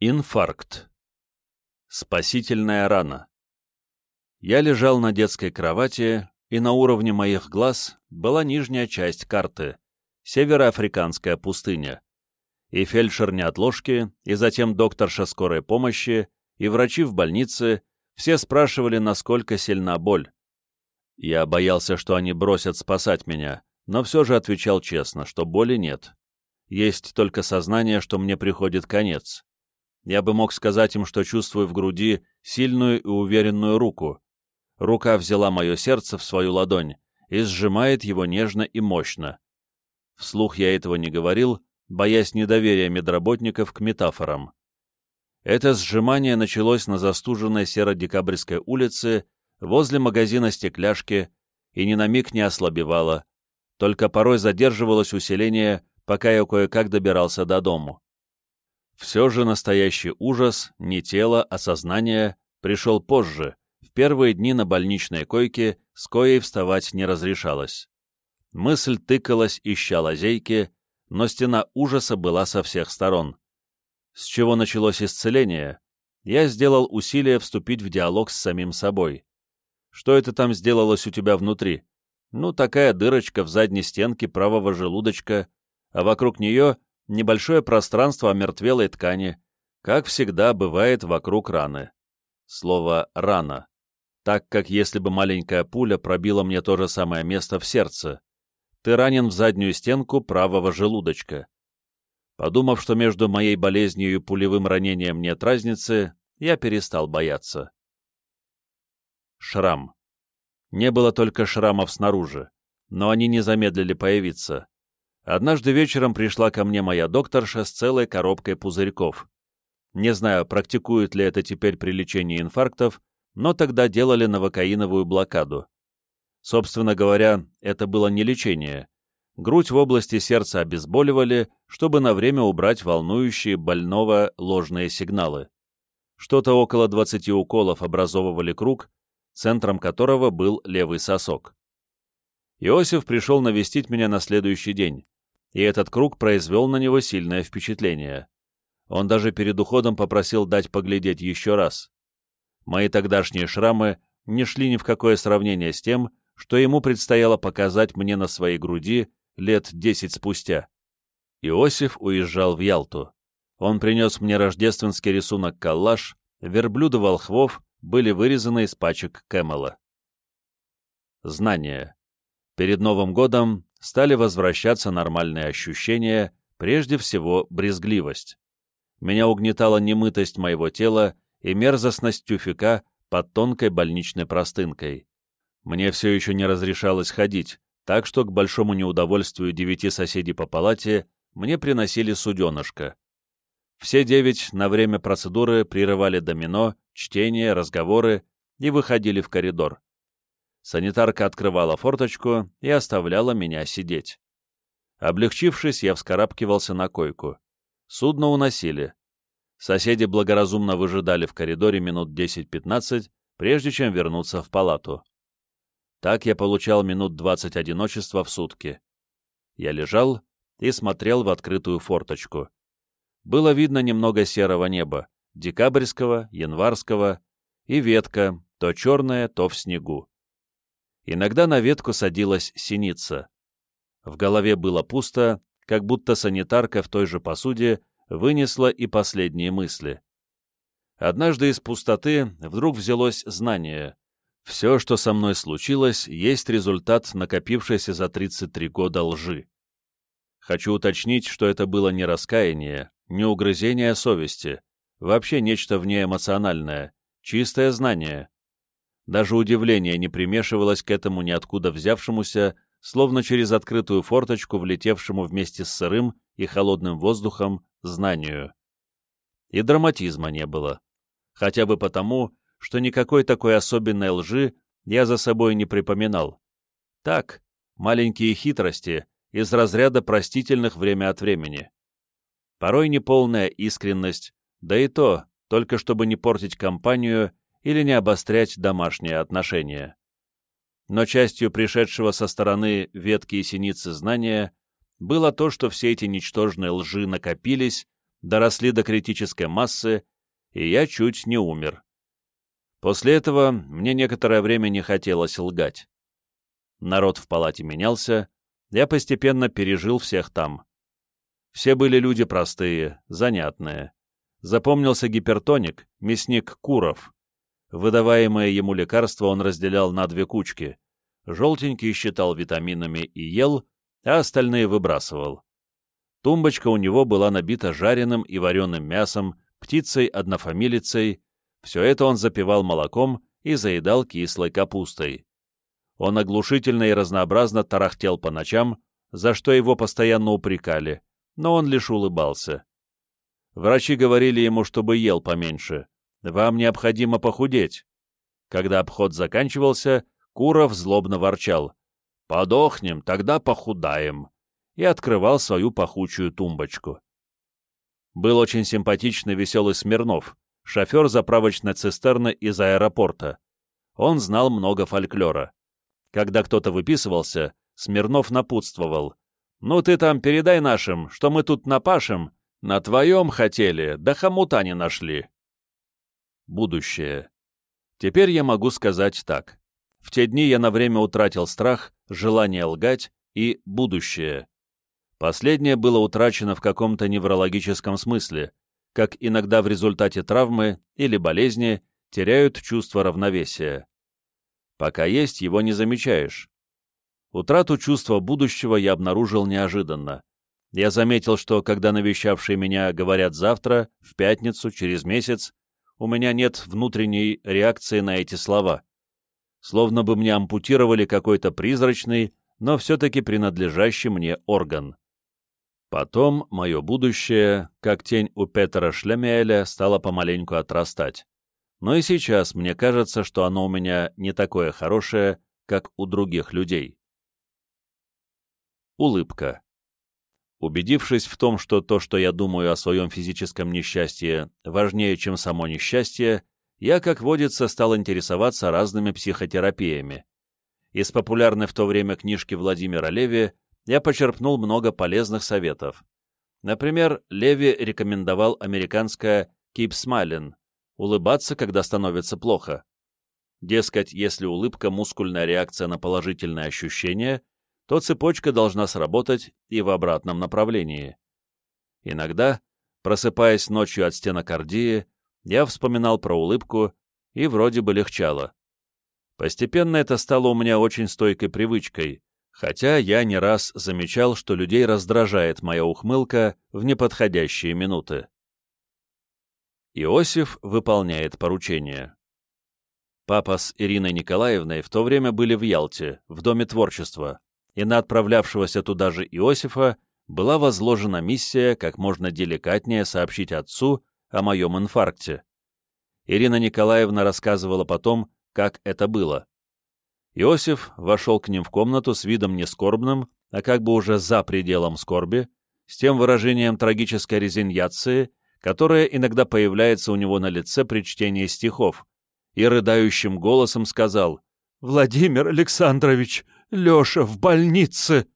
Инфаркт. Спасительная рана. Я лежал на детской кровати, и на уровне моих глаз была нижняя часть карты — североафриканская пустыня. И фельдшер неотложки, и затем докторша скорой помощи, и врачи в больнице — все спрашивали, насколько сильна боль. Я боялся, что они бросят спасать меня, но все же отвечал честно, что боли нет. Есть только сознание, что мне приходит конец. Я бы мог сказать им, что чувствую в груди сильную и уверенную руку. Рука взяла мое сердце в свою ладонь и сжимает его нежно и мощно. Вслух я этого не говорил, боясь недоверия медработников к метафорам. Это сжимание началось на застуженной серо-декабрьской улице возле магазина стекляшки и ни на миг не ослабевало, только порой задерживалось усиление, пока я кое-как добирался до дому. Все же настоящий ужас, не тело, а сознание, пришел позже, в первые дни на больничной койке, с коей вставать не разрешалось. Мысль тыкалась, ища лазейки, но стена ужаса была со всех сторон. С чего началось исцеление? Я сделал усилие вступить в диалог с самим собой. Что это там сделалось у тебя внутри? Ну, такая дырочка в задней стенке правого желудочка, а вокруг нее небольшое пространство омертвелой ткани, как всегда бывает вокруг раны. Слово «рана», так как если бы маленькая пуля пробила мне то же самое место в сердце. Ты ранен в заднюю стенку правого желудочка. Подумав, что между моей болезнью и пулевым ранением нет разницы, я перестал бояться. Шрам. Не было только шрамов снаружи, но они не замедлили появиться. Однажды вечером пришла ко мне моя докторша с целой коробкой пузырьков. Не знаю, практикуют ли это теперь при лечении инфарктов, но тогда делали новокаиновую блокаду. Собственно говоря, это было не лечение. Грудь в области сердца обезболивали, чтобы на время убрать волнующие больного ложные сигналы. Что-то около 20 уколов образовывали круг, центром которого был левый сосок. Иосиф пришел навестить меня на следующий день и этот круг произвел на него сильное впечатление. Он даже перед уходом попросил дать поглядеть еще раз. Мои тогдашние шрамы не шли ни в какое сравнение с тем, что ему предстояло показать мне на своей груди лет десять спустя. Иосиф уезжал в Ялту. Он принес мне рождественский рисунок-коллаж, верблюда волхвов были вырезаны из пачек Кэмела. Знание. Перед Новым годом стали возвращаться нормальные ощущения, прежде всего брезгливость. Меня угнетала немытость моего тела и мерзостность тюфика под тонкой больничной простынкой. Мне все еще не разрешалось ходить, так что к большому неудовольствию девяти соседей по палате мне приносили суденышко. Все девять на время процедуры прерывали домино, чтение, разговоры и выходили в коридор. Санитарка открывала форточку и оставляла меня сидеть. Облегчившись, я вскарабкивался на койку. Судно уносили. Соседи благоразумно выжидали в коридоре минут 10-15, прежде чем вернуться в палату. Так я получал минут 20 одиночества в сутки. Я лежал и смотрел в открытую форточку. Было видно немного серого неба, декабрьского, январского, и ветка, то черная, то в снегу. Иногда на ветку садилась синица. В голове было пусто, как будто санитарка в той же посуде вынесла и последние мысли. Однажды из пустоты вдруг взялось знание. Все, что со мной случилось, есть результат накопившейся за 33 года лжи. Хочу уточнить, что это было не раскаяние, не угрызение совести, вообще нечто внеэмоциональное, чистое знание, даже удивление не примешивалось к этому ниоткуда взявшемуся, словно через открытую форточку, влетевшему вместе с сырым и холодным воздухом, знанию. И драматизма не было. Хотя бы потому, что никакой такой особенной лжи я за собой не припоминал. Так, маленькие хитрости из разряда простительных время от времени. Порой неполная искренность, да и то, только чтобы не портить компанию или не обострять домашние отношения. Но частью пришедшего со стороны ветки и синицы знания было то, что все эти ничтожные лжи накопились, доросли до критической массы, и я чуть не умер. После этого мне некоторое время не хотелось лгать. Народ в палате менялся, я постепенно пережил всех там. Все были люди простые, занятные. Запомнился гипертоник, мясник Куров. Выдаваемые ему лекарства он разделял на две кучки. Желтенький считал витаминами и ел, а остальные выбрасывал. Тумбочка у него была набита жареным и вареным мясом, птицей-однофамилицей, все это он запивал молоком и заедал кислой капустой. Он оглушительно и разнообразно тарахтел по ночам, за что его постоянно упрекали, но он лишь улыбался. Врачи говорили ему, чтобы ел поменьше. Вам необходимо похудеть. Когда обход заканчивался, Куров злобно ворчал. «Подохнем, тогда похудаем», и открывал свою пахучую тумбочку. Был очень симпатичный веселый Смирнов, шофер заправочной цистерны из аэропорта. Он знал много фольклора. Когда кто-то выписывался, Смирнов напутствовал. «Ну ты там передай нашим, что мы тут напашем. На твоем хотели, да хомута не нашли». Будущее. Теперь я могу сказать так. В те дни я на время утратил страх, желание лгать и будущее. Последнее было утрачено в каком-то неврологическом смысле, как иногда в результате травмы или болезни теряют чувство равновесия. Пока есть, его не замечаешь. Утрату чувства будущего я обнаружил неожиданно. Я заметил, что когда навещавшие меня говорят завтра, в пятницу, через месяц, у меня нет внутренней реакции на эти слова. Словно бы мне ампутировали какой-то призрачный, но все-таки принадлежащий мне орган. Потом мое будущее, как тень у Петера Шлемеля, стало помаленьку отрастать. Но и сейчас мне кажется, что оно у меня не такое хорошее, как у других людей. Улыбка. Убедившись в том, что то, что я думаю о своем физическом несчастье, важнее, чем само несчастье, я, как водится, стал интересоваться разными психотерапиями. Из популярной в то время книжки Владимира Леви я почерпнул много полезных советов. Например, Леви рекомендовал американское «keep smiling» — улыбаться, когда становится плохо. Дескать, если улыбка — мускульная реакция на положительное ощущение, то цепочка должна сработать и в обратном направлении. Иногда, просыпаясь ночью от стенокардии, я вспоминал про улыбку и вроде бы легчало. Постепенно это стало у меня очень стойкой привычкой, хотя я не раз замечал, что людей раздражает моя ухмылка в неподходящие минуты. Иосиф выполняет поручение. Папа с Ириной Николаевной в то время были в Ялте, в Доме творчества, и на отправлявшегося туда же Иосифа была возложена миссия как можно деликатнее сообщить отцу о моем инфаркте. Ирина Николаевна рассказывала потом, как это было. Иосиф вошел к ним в комнату с видом не скорбным, а как бы уже за пределом скорби, с тем выражением трагической резиньяции, которое иногда появляется у него на лице при чтении стихов, и рыдающим голосом сказал «Владимир Александрович, Леша в больнице!»